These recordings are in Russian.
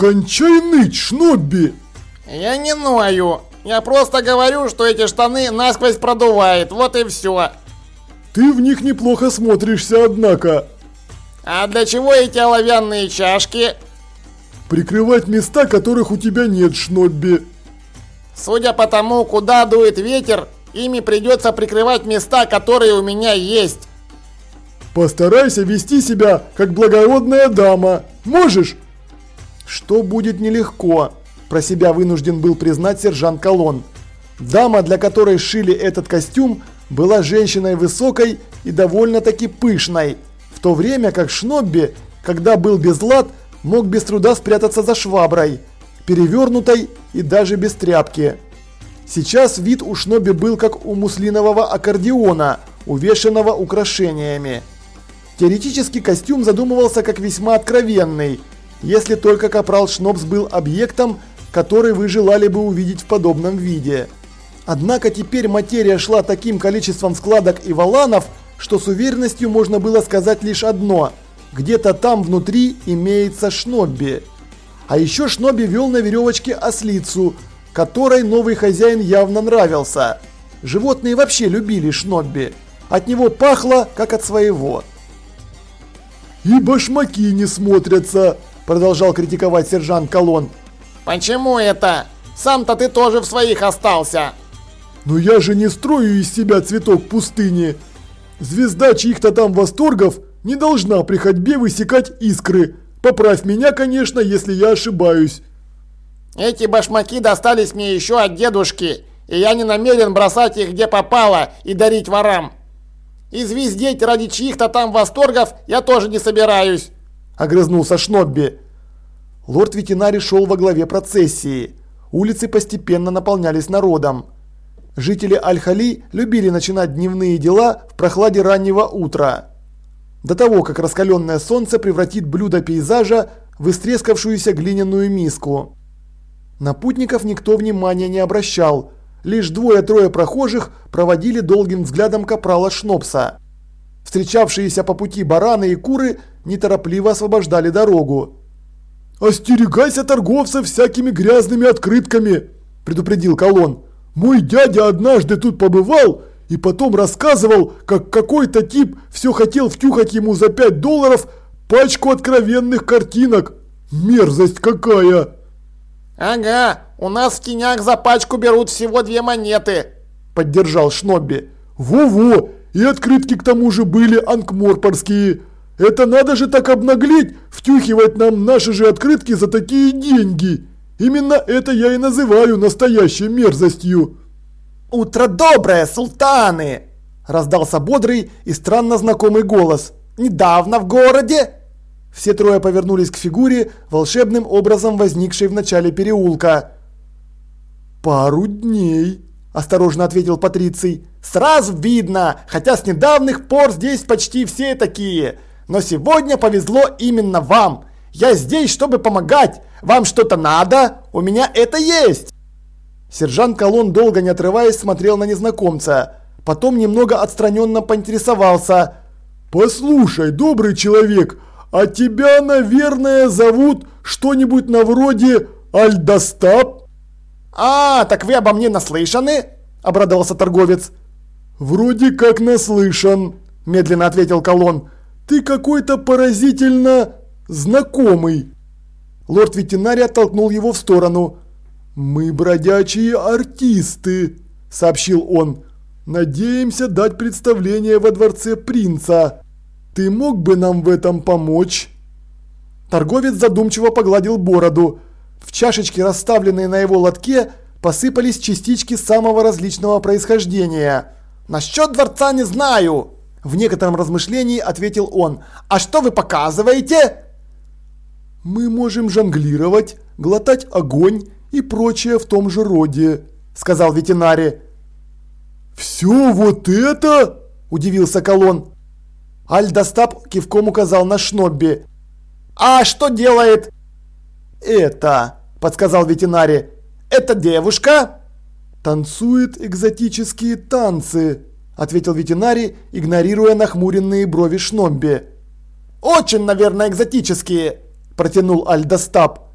Кончай ныть, Шнобби! Я не ною. Я просто говорю, что эти штаны насквозь продувает, вот и все. Ты в них неплохо смотришься, однако. А для чего эти оловянные чашки? Прикрывать места, которых у тебя нет, Шнобби. Судя по тому, куда дует ветер, ими придется прикрывать места, которые у меня есть. Постарайся вести себя, как благородная дама. Можешь? Что будет нелегко, про себя вынужден был признать сержант Колон. Дама, для которой шили этот костюм, была женщиной высокой и довольно-таки пышной, в то время как Шнобби, когда был без лад, мог без труда спрятаться за шваброй, перевернутой и даже без тряпки. Сейчас вид у Шноби был как у муслинового аккордеона, увешанного украшениями. Теоретически костюм задумывался как весьма откровенный, если только капрал Шнобс был объектом, который вы желали бы увидеть в подобном виде. Однако теперь материя шла таким количеством складок и валанов, что с уверенностью можно было сказать лишь одно – где-то там внутри имеется Шнобби. А еще Шнобби вел на веревочке ослицу, которой новый хозяин явно нравился. Животные вообще любили Шнобби. От него пахло, как от своего. «И башмаки не смотрятся», – продолжал критиковать сержант Колон. «Почему это? Сам-то ты тоже в своих остался». «Но я же не строю из себя цветок пустыни. Звезда чьих-то там восторгов не должна при ходьбе высекать искры. Поправь меня, конечно, если я ошибаюсь». «Эти башмаки достались мне еще от дедушки, и я не намерен бросать их где попало и дарить ворам. И звездеть ради чьих-то там восторгов я тоже не собираюсь», – огрызнулся Шнобби. Лорд-ветеринарий шел во главе процессии. Улицы постепенно наполнялись народом. Жители Аль-Хали любили начинать дневные дела в прохладе раннего утра. До того, как раскаленное солнце превратит блюдо пейзажа в истрескавшуюся глиняную миску. На путников никто внимания не обращал. Лишь двое-трое прохожих проводили долгим взглядом капрала Шнопса. Встречавшиеся по пути бараны и куры неторопливо освобождали дорогу. «Остерегайся торговцев всякими грязными открытками!» – предупредил Колон. «Мой дядя однажды тут побывал и потом рассказывал, как какой-то тип все хотел втюхать ему за 5 долларов пачку откровенных картинок. Мерзость какая!» «Ага, у нас в тенях за пачку берут всего две монеты», – поддержал Шнобби. «Во-во, и открытки к тому же были анкморпорские. Это надо же так обнаглеть, втюхивать нам наши же открытки за такие деньги. Именно это я и называю настоящей мерзостью». «Утро доброе, султаны!» – раздался бодрый и странно знакомый голос. «Недавно в городе?» Все трое повернулись к фигуре, волшебным образом возникшей в начале переулка. «Пару дней», – осторожно ответил Патриций. «Сразу видно, хотя с недавних пор здесь почти все такие. Но сегодня повезло именно вам. Я здесь, чтобы помогать. Вам что-то надо? У меня это есть!» Сержант Колон, долго не отрываясь, смотрел на незнакомца. Потом немного отстраненно поинтересовался. «Послушай, добрый человек, а тебя, наверное, зовут что-нибудь на вроде Альдостап?» «А, так вы обо мне наслышаны?» – обрадовался торговец. «Вроде как наслышан», – медленно ответил Колон. «Ты какой-то поразительно знакомый». Лорд-ветеринарий оттолкнул его в сторону. «Мы бродячие артисты», – сообщил он. «Надеемся дать представление во дворце принца. Ты мог бы нам в этом помочь?» Торговец задумчиво погладил бороду. В чашечке, расставленной на его лотке, посыпались частички самого различного происхождения. «Насчет дворца не знаю!» В некотором размышлении ответил он. «А что вы показываете?» «Мы можем жонглировать, глотать огонь и прочее в том же роде», – сказал ветеринарий. «Все вот это?» – удивился Колон. Альдостап кивком указал на Шнобби. «А что делает?» «Это», – подсказал ветеринарий. «Это девушка?» «Танцует экзотические танцы», – ответил ветеринарий, игнорируя нахмуренные брови Шнобби. «Очень, наверное, экзотические», – протянул Альдостап.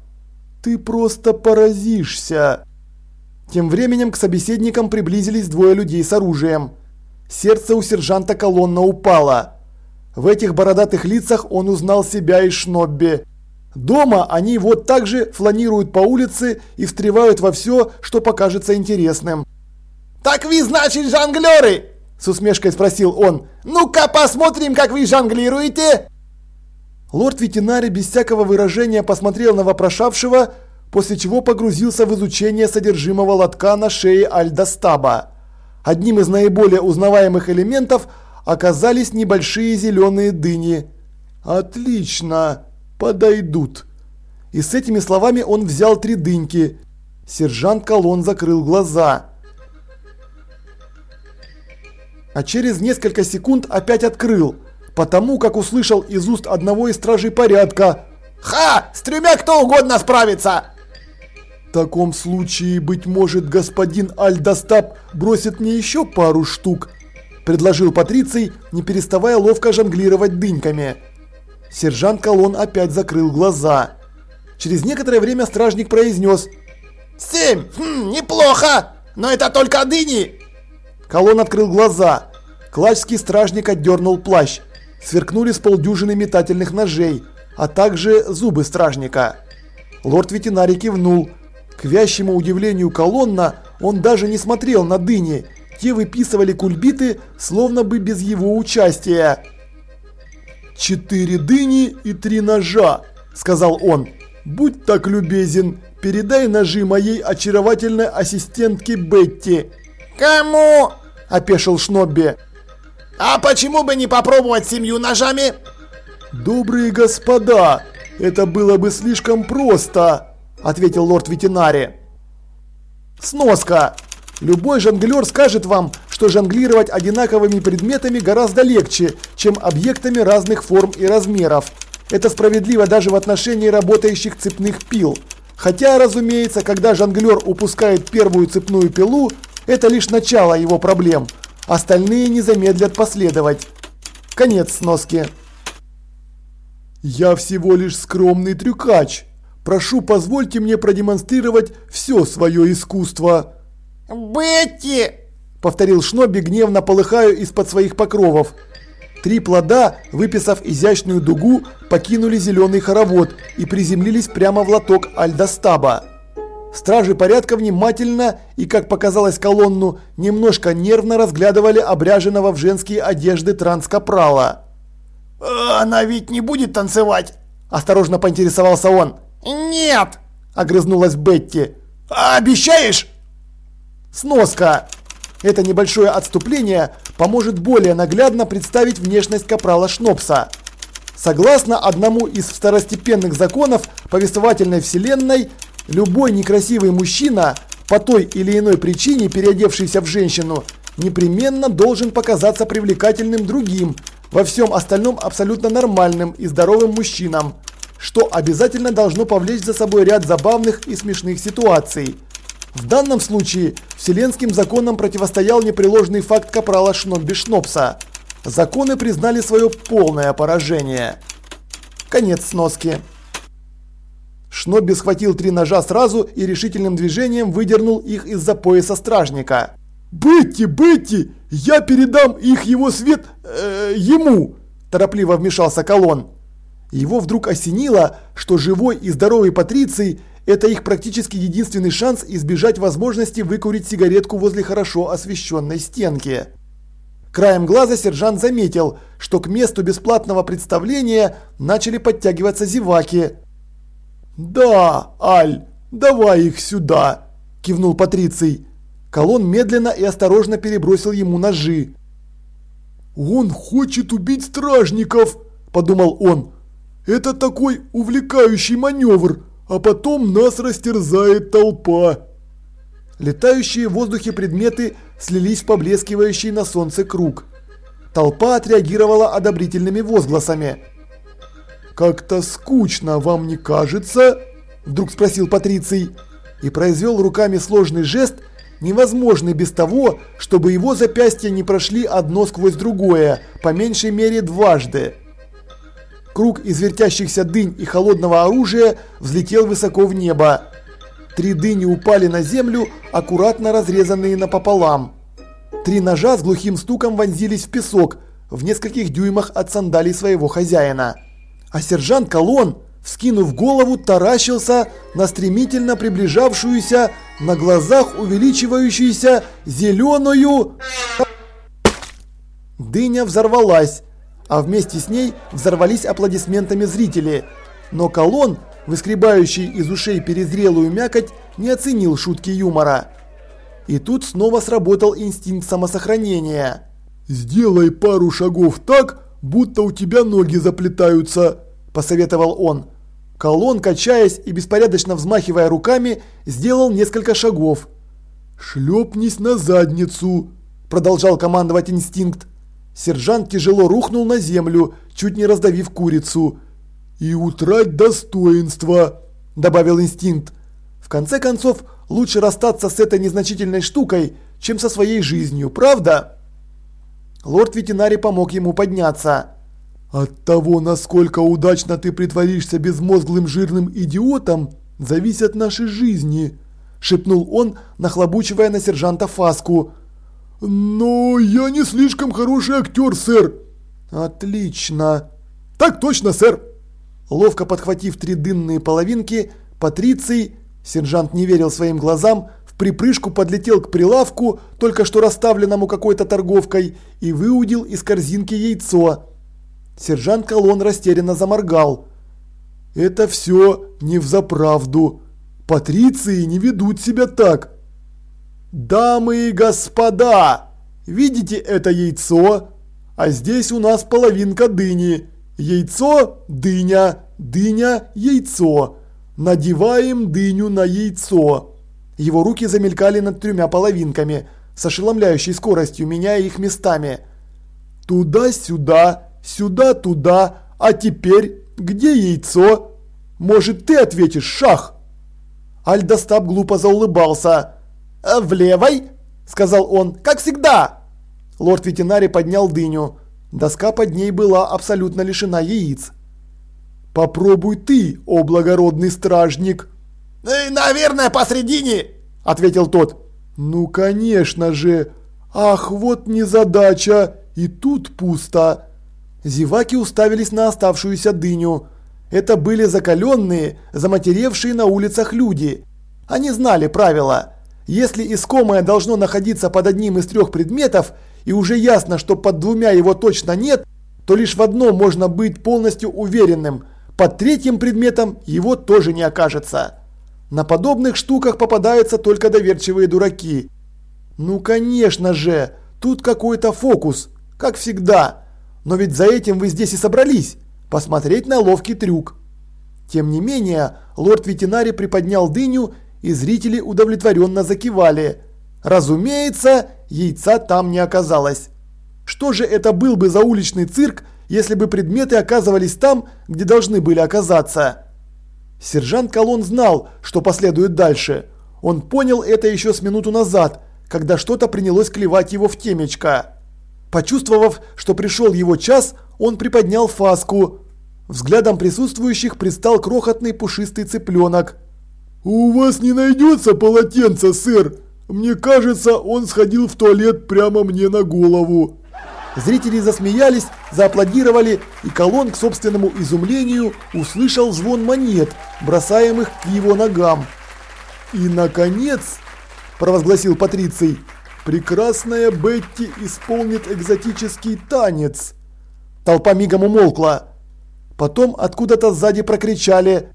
Ты просто поразишься. Тем временем к собеседникам приблизились двое людей с оружием. Сердце у сержанта колонна упало. В этих бородатых лицах он узнал себя и Шнобби. Дома они вот так же фланируют по улице и встревают во все, что покажется интересным. «Так вы, значит, жонглеры?» – с усмешкой спросил он. «Ну-ка посмотрим, как вы жонглируете!» Лорд ветеринарий без всякого выражения посмотрел на вопрошавшего, после чего погрузился в изучение содержимого лотка на шее Альдостаба. Одним из наиболее узнаваемых элементов оказались небольшие зеленые дыни. «Отлично! Подойдут!» И с этими словами он взял три дыньки. Сержант Колон закрыл глаза. А через несколько секунд опять открыл, потому как услышал из уст одного из стражей порядка «Ха! С тремя кто угодно справится!» В таком случае, быть может, господин Альдостап бросит мне еще пару штук, предложил Патриций, не переставая ловко жонглировать дыньками. Сержант Колон опять закрыл глаза. Через некоторое время стражник произнес «Семь! Хм, неплохо! Но это только дыни!» Колон открыл глаза. Клачский стражник отдернул плащ. Сверкнули с полдюжины метательных ножей, а также зубы стражника. Лорд ветеринарий кивнул. К вящему удивлению колонна он даже не смотрел на дыни. Те выписывали кульбиты, словно бы без его участия. «Четыре дыни и три ножа», – сказал он. «Будь так любезен, передай ножи моей очаровательной ассистентке Бетти». «Кому?» – опешил Шнобби. «А почему бы не попробовать семью ножами?» «Добрые господа, это было бы слишком просто», ответил лорд ветеринари. Сноска. Любой жонглер скажет вам, что жонглировать одинаковыми предметами гораздо легче, чем объектами разных форм и размеров. Это справедливо даже в отношении работающих цепных пил. Хотя, разумеется, когда жонглер упускает первую цепную пилу, это лишь начало его проблем. Остальные не замедлят последовать. Конец сноски. «Я всего лишь скромный трюкач», Прошу, позвольте мне продемонстрировать все свое искусство». «Бетти!» – повторил Шноби, гневно полыхая из-под своих покровов. Три плода, выписав изящную дугу, покинули зеленый хоровод и приземлились прямо в лоток Альдостаба. Стражи порядка внимательно и, как показалось колонну, немножко нервно разглядывали обряженного в женские одежды транскапрала. «Она ведь не будет танцевать?» – осторожно поинтересовался он. «Нет!» – огрызнулась Бетти. «А обещаешь?» Сноска. Это небольшое отступление поможет более наглядно представить внешность капрала Шнопса. Согласно одному из второстепенных законов повествовательной вселенной, любой некрасивый мужчина, по той или иной причине переодевшийся в женщину, непременно должен показаться привлекательным другим, во всем остальном абсолютно нормальным и здоровым мужчинам что обязательно должно повлечь за собой ряд забавных и смешных ситуаций. В данном случае вселенским законам противостоял непреложный факт капрала Шнобби Шнопса. Законы признали свое полное поражение. Конец сноски. Шнобби схватил три ножа сразу и решительным движением выдернул их из-за пояса стражника. «Бетти, Бетти, я передам их его свет... Э, ему!» – торопливо вмешался Колон. Его вдруг осенило, что живой и здоровый Патриций – это их практически единственный шанс избежать возможности выкурить сигаретку возле хорошо освещенной стенки. Краем глаза сержант заметил, что к месту бесплатного представления начали подтягиваться зеваки. «Да, Аль, давай их сюда!» – кивнул Патриций. Колон медленно и осторожно перебросил ему ножи. «Он хочет убить стражников!» – подумал он. Это такой увлекающий маневр, а потом нас растерзает толпа. Летающие в воздухе предметы слились в поблескивающий на солнце круг. Толпа отреагировала одобрительными возгласами. «Как-то скучно, вам не кажется?» – вдруг спросил Патриций и произвел руками сложный жест, невозможный без того, чтобы его запястья не прошли одно сквозь другое, по меньшей мере дважды. Круг из вертящихся дынь и холодного оружия взлетел высоко в небо. Три дыни упали на землю, аккуратно разрезанные напополам. Три ножа с глухим стуком вонзились в песок в нескольких дюймах от сандалий своего хозяина. А сержант Колон, вскинув голову, таращился на стремительно приближавшуюся, на глазах увеличивающуюся зеленую... Дыня взорвалась, а вместе с ней взорвались аплодисментами зрители. Но Колон, выскребающий из ушей перезрелую мякоть, не оценил шутки юмора. И тут снова сработал инстинкт самосохранения. «Сделай пару шагов так, будто у тебя ноги заплетаются», – посоветовал он. Колон, качаясь и беспорядочно взмахивая руками, сделал несколько шагов. «Шлепнись на задницу», – продолжал командовать инстинкт. Сержант тяжело рухнул на землю, чуть не раздавив курицу. «И утрать достоинство», – добавил инстинкт. В конце концов, лучше расстаться с этой незначительной штукой, чем со своей жизнью, правда? Лорд-ветеринарий помог ему подняться. «От того, насколько удачно ты притворишься безмозглым жирным идиотом, зависят наши жизни», – шепнул он, нахлобучивая на сержанта фаску – «Но я не слишком хороший актер, сэр». «Отлично». «Так точно, сэр». Ловко подхватив три дынные половинки, Патриций, сержант не верил своим глазам, в припрыжку подлетел к прилавку, только что расставленному какой-то торговкой, и выудил из корзинки яйцо. Сержант Колон растерянно заморгал. «Это все не взаправду. Патриции не ведут себя так». Дамы и господа, видите это яйцо? А здесь у нас половинка дыни. Яйцо, дыня, дыня, яйцо. Надеваем дыню на яйцо. Его руки замелькали над тремя половинками, с ошеломляющей скоростью, меняя их местами. Туда-сюда, сюда-туда, а теперь где яйцо? Может ты ответишь, шах? Альдостап глупо заулыбался. Э, «В левой?» – сказал он, – «как всегда». Лорд-ветеринарий поднял дыню. Доска под ней была абсолютно лишена яиц. «Попробуй ты, о благородный стражник!» «Э, «Наверное, посредине!» – ответил тот. «Ну, конечно же! Ах, вот незадача! И тут пусто!» Зеваки уставились на оставшуюся дыню. Это были закаленные, заматеревшие на улицах люди. Они знали правила. Если искомое должно находиться под одним из трех предметов, и уже ясно, что под двумя его точно нет, то лишь в одном можно быть полностью уверенным – под третьим предметом его тоже не окажется. На подобных штуках попадаются только доверчивые дураки. Ну конечно же, тут какой-то фокус, как всегда. Но ведь за этим вы здесь и собрались, посмотреть на ловкий трюк. Тем не менее, лорд-ветеринарий приподнял дыню и зрители удовлетворенно закивали. Разумеется, яйца там не оказалось. Что же это был бы за уличный цирк, если бы предметы оказывались там, где должны были оказаться? Сержант Колон знал, что последует дальше. Он понял это еще с минуту назад, когда что-то принялось клевать его в темечко. Почувствовав, что пришел его час, он приподнял фаску. Взглядом присутствующих пристал крохотный пушистый цыпленок. «У вас не найдется полотенца, сэр? Мне кажется, он сходил в туалет прямо мне на голову». Зрители засмеялись, зааплодировали, и Колон к собственному изумлению услышал звон монет, бросаемых к его ногам. «И, наконец», – провозгласил Патриций, – «прекрасная Бетти исполнит экзотический танец». Толпа мигом умолкла. Потом откуда-то сзади прокричали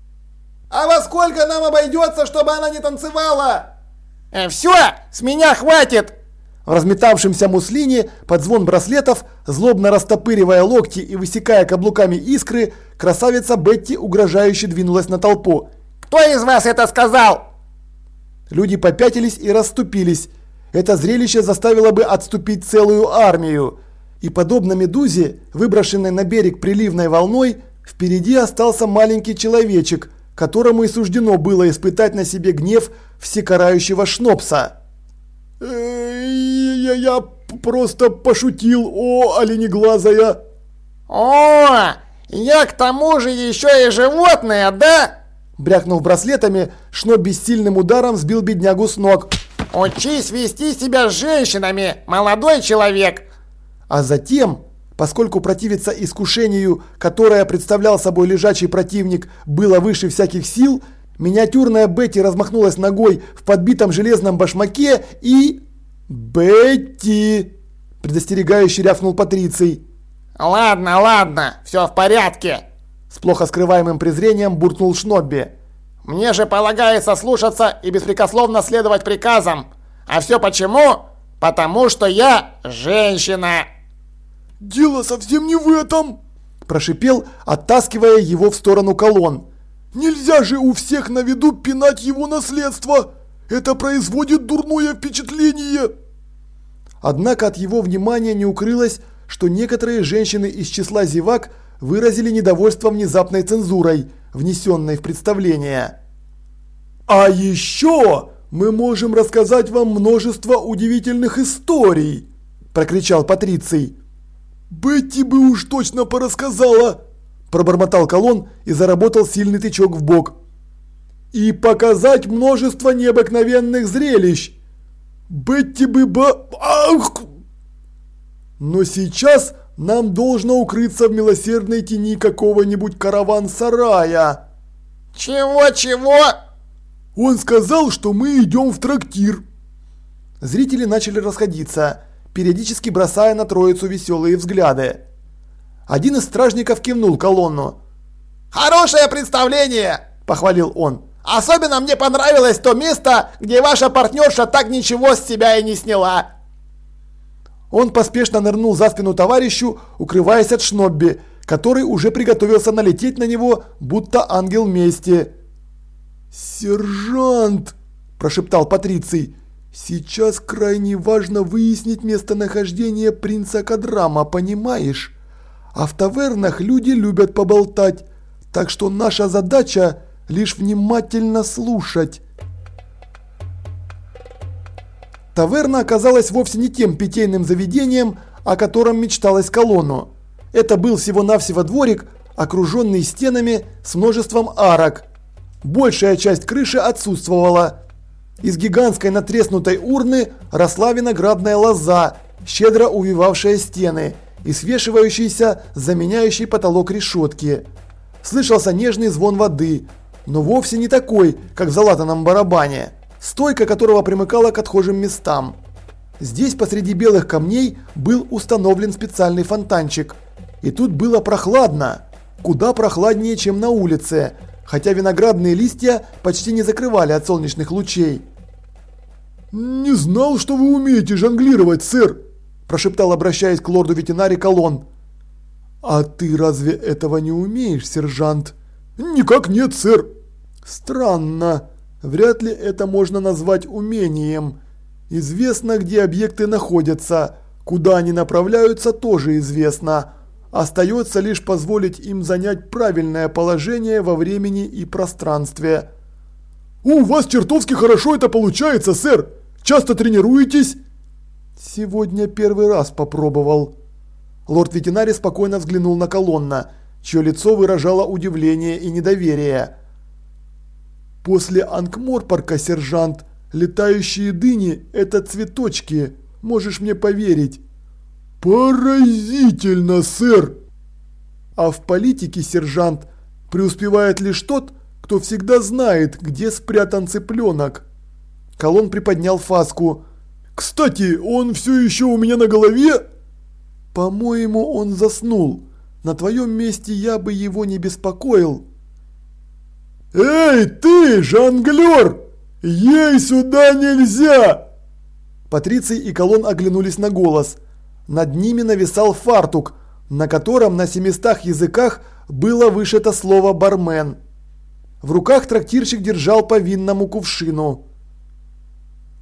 а во сколько нам обойдется, чтобы она не танцевала? Э, все, с меня хватит! В разметавшемся муслине под звон браслетов, злобно растопыривая локти и высекая каблуками искры, красавица Бетти угрожающе двинулась на толпу. «Кто из вас это сказал?» Люди попятились и расступились. Это зрелище заставило бы отступить целую армию. И подобно медузе, выброшенной на берег приливной волной, впереди остался маленький человечек – которому и суждено было испытать на себе гнев всекарающего Шнопса. «Я, я просто пошутил, о, оленеглазая!» «О, Я к тому же еще и животное, да? Брякнув браслетами, Шнобби с сильным ударом сбил беднягу с ног. Учись вести себя с женщинами, молодой человек. А затем, поскольку противиться искушению, которое представлял собой лежачий противник, было выше всяких сил, миниатюрная Бетти размахнулась ногой в подбитом железном башмаке и... «Бетти!» – предостерегающе рявкнул Патриций. «Ладно, ладно, все в порядке!» С плохо скрываемым презрением буркнул Шнобби. «Мне же полагается слушаться и беспрекословно следовать приказам. А все почему? Потому что я женщина!» «Дело совсем не в этом!» Прошипел, оттаскивая его в сторону колонн. «Нельзя же у всех на виду пинать его наследство! Это производит дурное впечатление!» Однако от его внимания не укрылось, что некоторые женщины из числа зевак выразили недовольство внезапной цензурой, внесенной в представление. «А еще мы можем рассказать вам множество удивительных историй!» – прокричал Патриций. «Бетти бы уж точно порассказала!» – пробормотал Колон и заработал сильный тычок в бок. «И показать множество необыкновенных зрелищ!» Бетти бы ба... Ах! Но сейчас нам должно укрыться в милосердной тени какого-нибудь караван-сарая. Чего-чего? Он сказал, что мы идем в трактир. Зрители начали расходиться, периодически бросая на троицу веселые взгляды. Один из стражников кивнул колонну. «Хорошее представление!» – похвалил он. Особенно мне понравилось то место, где ваша партнерша так ничего с себя и не сняла. Он поспешно нырнул за спину товарищу, укрываясь от Шнобби, который уже приготовился налететь на него, будто ангел мести. «Сержант!» – прошептал Патриций. «Сейчас крайне важно выяснить местонахождение принца Кадрама, понимаешь? А в тавернах люди любят поболтать, так что наша задача – лишь внимательно слушать. Таверна оказалась вовсе не тем питейным заведением, о котором мечталось колонну. Это был всего-навсего дворик, окруженный стенами с множеством арок. Большая часть крыши отсутствовала. Из гигантской натреснутой урны росла виноградная лоза, щедро увивавшая стены и свешивающийся, заменяющий потолок решетки. Слышался нежный звон воды, но вовсе не такой, как в залатанном барабане, стойка которого примыкала к отхожим местам. Здесь посреди белых камней был установлен специальный фонтанчик. И тут было прохладно, куда прохладнее, чем на улице, хотя виноградные листья почти не закрывали от солнечных лучей. «Не знал, что вы умеете жонглировать, сэр!» – прошептал, обращаясь к лорду ветеринари Колон. «А ты разве этого не умеешь, сержант?» «Никак нет, сэр». «Странно. Вряд ли это можно назвать умением. Известно, где объекты находятся. Куда они направляются, тоже известно. Остается лишь позволить им занять правильное положение во времени и пространстве». «У вас чертовски хорошо это получается, сэр! Часто тренируетесь?» «Сегодня первый раз попробовал». Лорд-ветеринарий спокойно взглянул на колонна чье лицо выражало удивление и недоверие. «После Анкморпорка, сержант, летающие дыни – это цветочки, можешь мне поверить». «Поразительно, сэр!» «А в политике, сержант, преуспевает лишь тот, кто всегда знает, где спрятан цыпленок». Колон приподнял фаску. «Кстати, он все еще у меня на голове?» «По-моему, он заснул». На твоем месте я бы его не беспокоил. «Эй, ты, жонглер! Ей сюда нельзя!» Патриций и Колон оглянулись на голос. Над ними нависал фартук, на котором на семистах языках было вышито слово «бармен». В руках трактирщик держал по винному кувшину.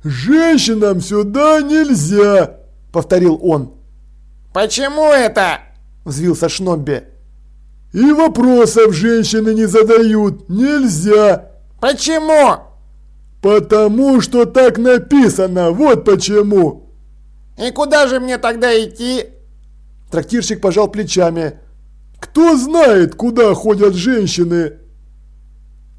«Женщинам сюда нельзя!» – повторил он. «Почему это?» взвился Шнобби. «И вопросов женщины не задают, нельзя!» «Почему?» «Потому что так написано, вот почему!» «И куда же мне тогда идти?» Трактирщик пожал плечами. Кто знает, куда ходят женщины?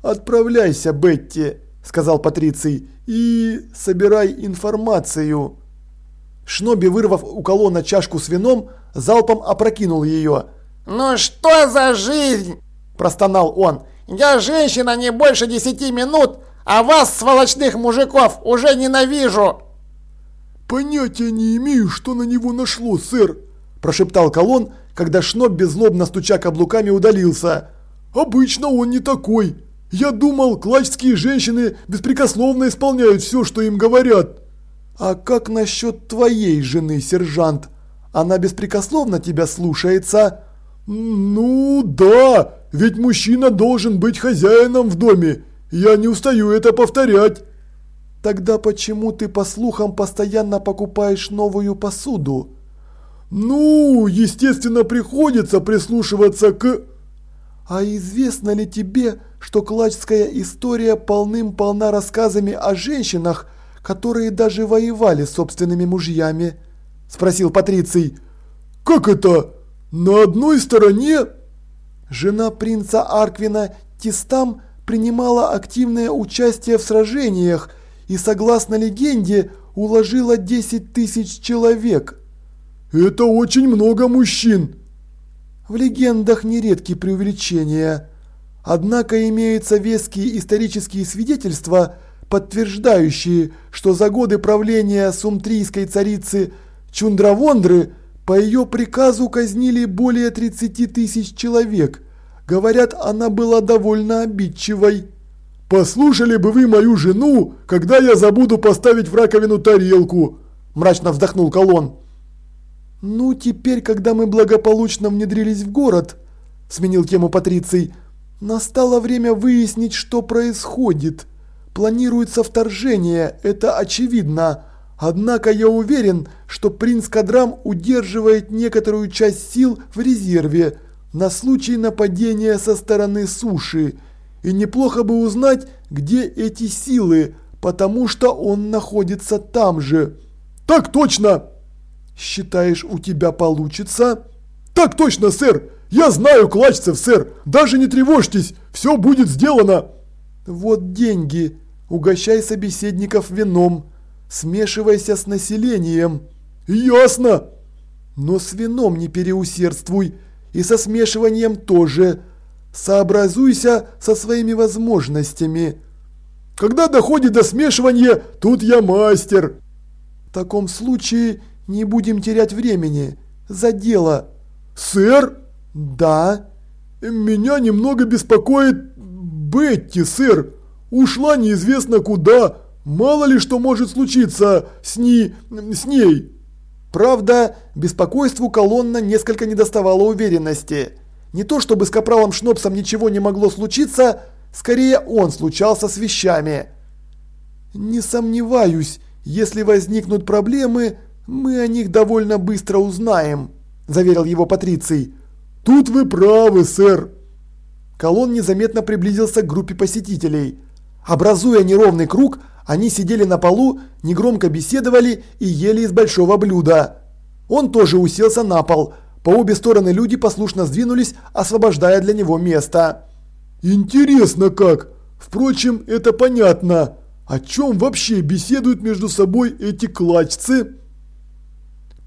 Отправляйся, Бетти, сказал Патриций, и собирай информацию. Шноби, вырвав у колонна чашку с вином, залпом опрокинул ее. «Ну что за жизнь?» – простонал он. «Я женщина не больше десяти минут, а вас, сволочных мужиков, уже ненавижу!» «Понятия не имею, что на него нашло, сэр!» – прошептал колонн, когда Шноб, беззлобно стуча каблуками, удалился. «Обычно он не такой. Я думал, клачские женщины беспрекословно исполняют все, что им говорят». «А как насчет твоей жены, сержант? Она беспрекословно тебя слушается?» «Ну да, ведь мужчина должен быть хозяином в доме. Я не устаю это повторять». «Тогда почему ты, по слухам, постоянно покупаешь новую посуду?» «Ну, естественно, приходится прислушиваться к...» «А известно ли тебе, что клачская история полным-полна рассказами о женщинах, которые даже воевали с собственными мужьями?» – спросил Патриций. «Как это? На одной стороне?» Жена принца Арквина Тистам принимала активное участие в сражениях и, согласно легенде, уложила 10 тысяч человек. «Это очень много мужчин!» В легендах нередки преувеличения. Однако имеются веские исторические свидетельства – подтверждающие, что за годы правления сумтрийской царицы Чундравондры по ее приказу казнили более 30 тысяч человек. Говорят, она была довольно обидчивой. «Послушали бы вы мою жену, когда я забуду поставить в раковину тарелку!» – мрачно вздохнул Колон. «Ну, теперь, когда мы благополучно внедрились в город», – сменил тему Патриций, – «настало время выяснить, что происходит». Планируется вторжение, это очевидно. Однако я уверен, что принц Кадрам удерживает некоторую часть сил в резерве на случай нападения со стороны суши. И неплохо бы узнать, где эти силы, потому что он находится там же. Так точно! Считаешь, у тебя получится? Так точно, сэр! Я знаю клачцев, сэр! Даже не тревожьтесь, все будет сделано! Вот деньги. Угощай собеседников вином. Смешивайся с населением. Ясно. Но с вином не переусердствуй. И со смешиванием тоже. Сообразуйся со своими возможностями. Когда доходит до смешивания, тут я мастер. В таком случае не будем терять времени. За дело. Сэр? Да. Меня немного беспокоит Бетти, сэр. Ушла неизвестно куда. Мало ли что может случиться с, ни... с ней. Правда, беспокойству колонна несколько недоставало уверенности. Не то чтобы с капралом Шнопсом ничего не могло случиться, скорее он случался с вещами. Не сомневаюсь, если возникнут проблемы, мы о них довольно быстро узнаем, заверил его Патриций. Тут вы правы, сэр. Колон незаметно приблизился к группе посетителей. Образуя неровный круг, они сидели на полу, негромко беседовали и ели из большого блюда. Он тоже уселся на пол. По обе стороны люди послушно сдвинулись, освобождая для него место. «Интересно как! Впрочем, это понятно. О чем вообще беседуют между собой эти клачцы?»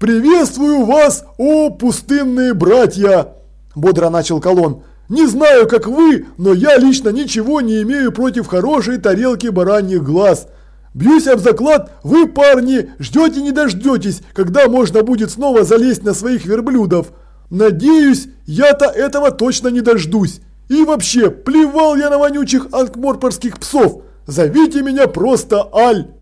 «Приветствую вас, о пустынные братья!» – бодро начал Колон. Не знаю, как вы, но я лично ничего не имею против хорошей тарелки бараньих глаз. Бьюсь об заклад, вы, парни, ждете не дождетесь, когда можно будет снова залезть на своих верблюдов. Надеюсь, я-то этого точно не дождусь. И вообще, плевал я на вонючих анкморпорских псов. Зовите меня просто Аль.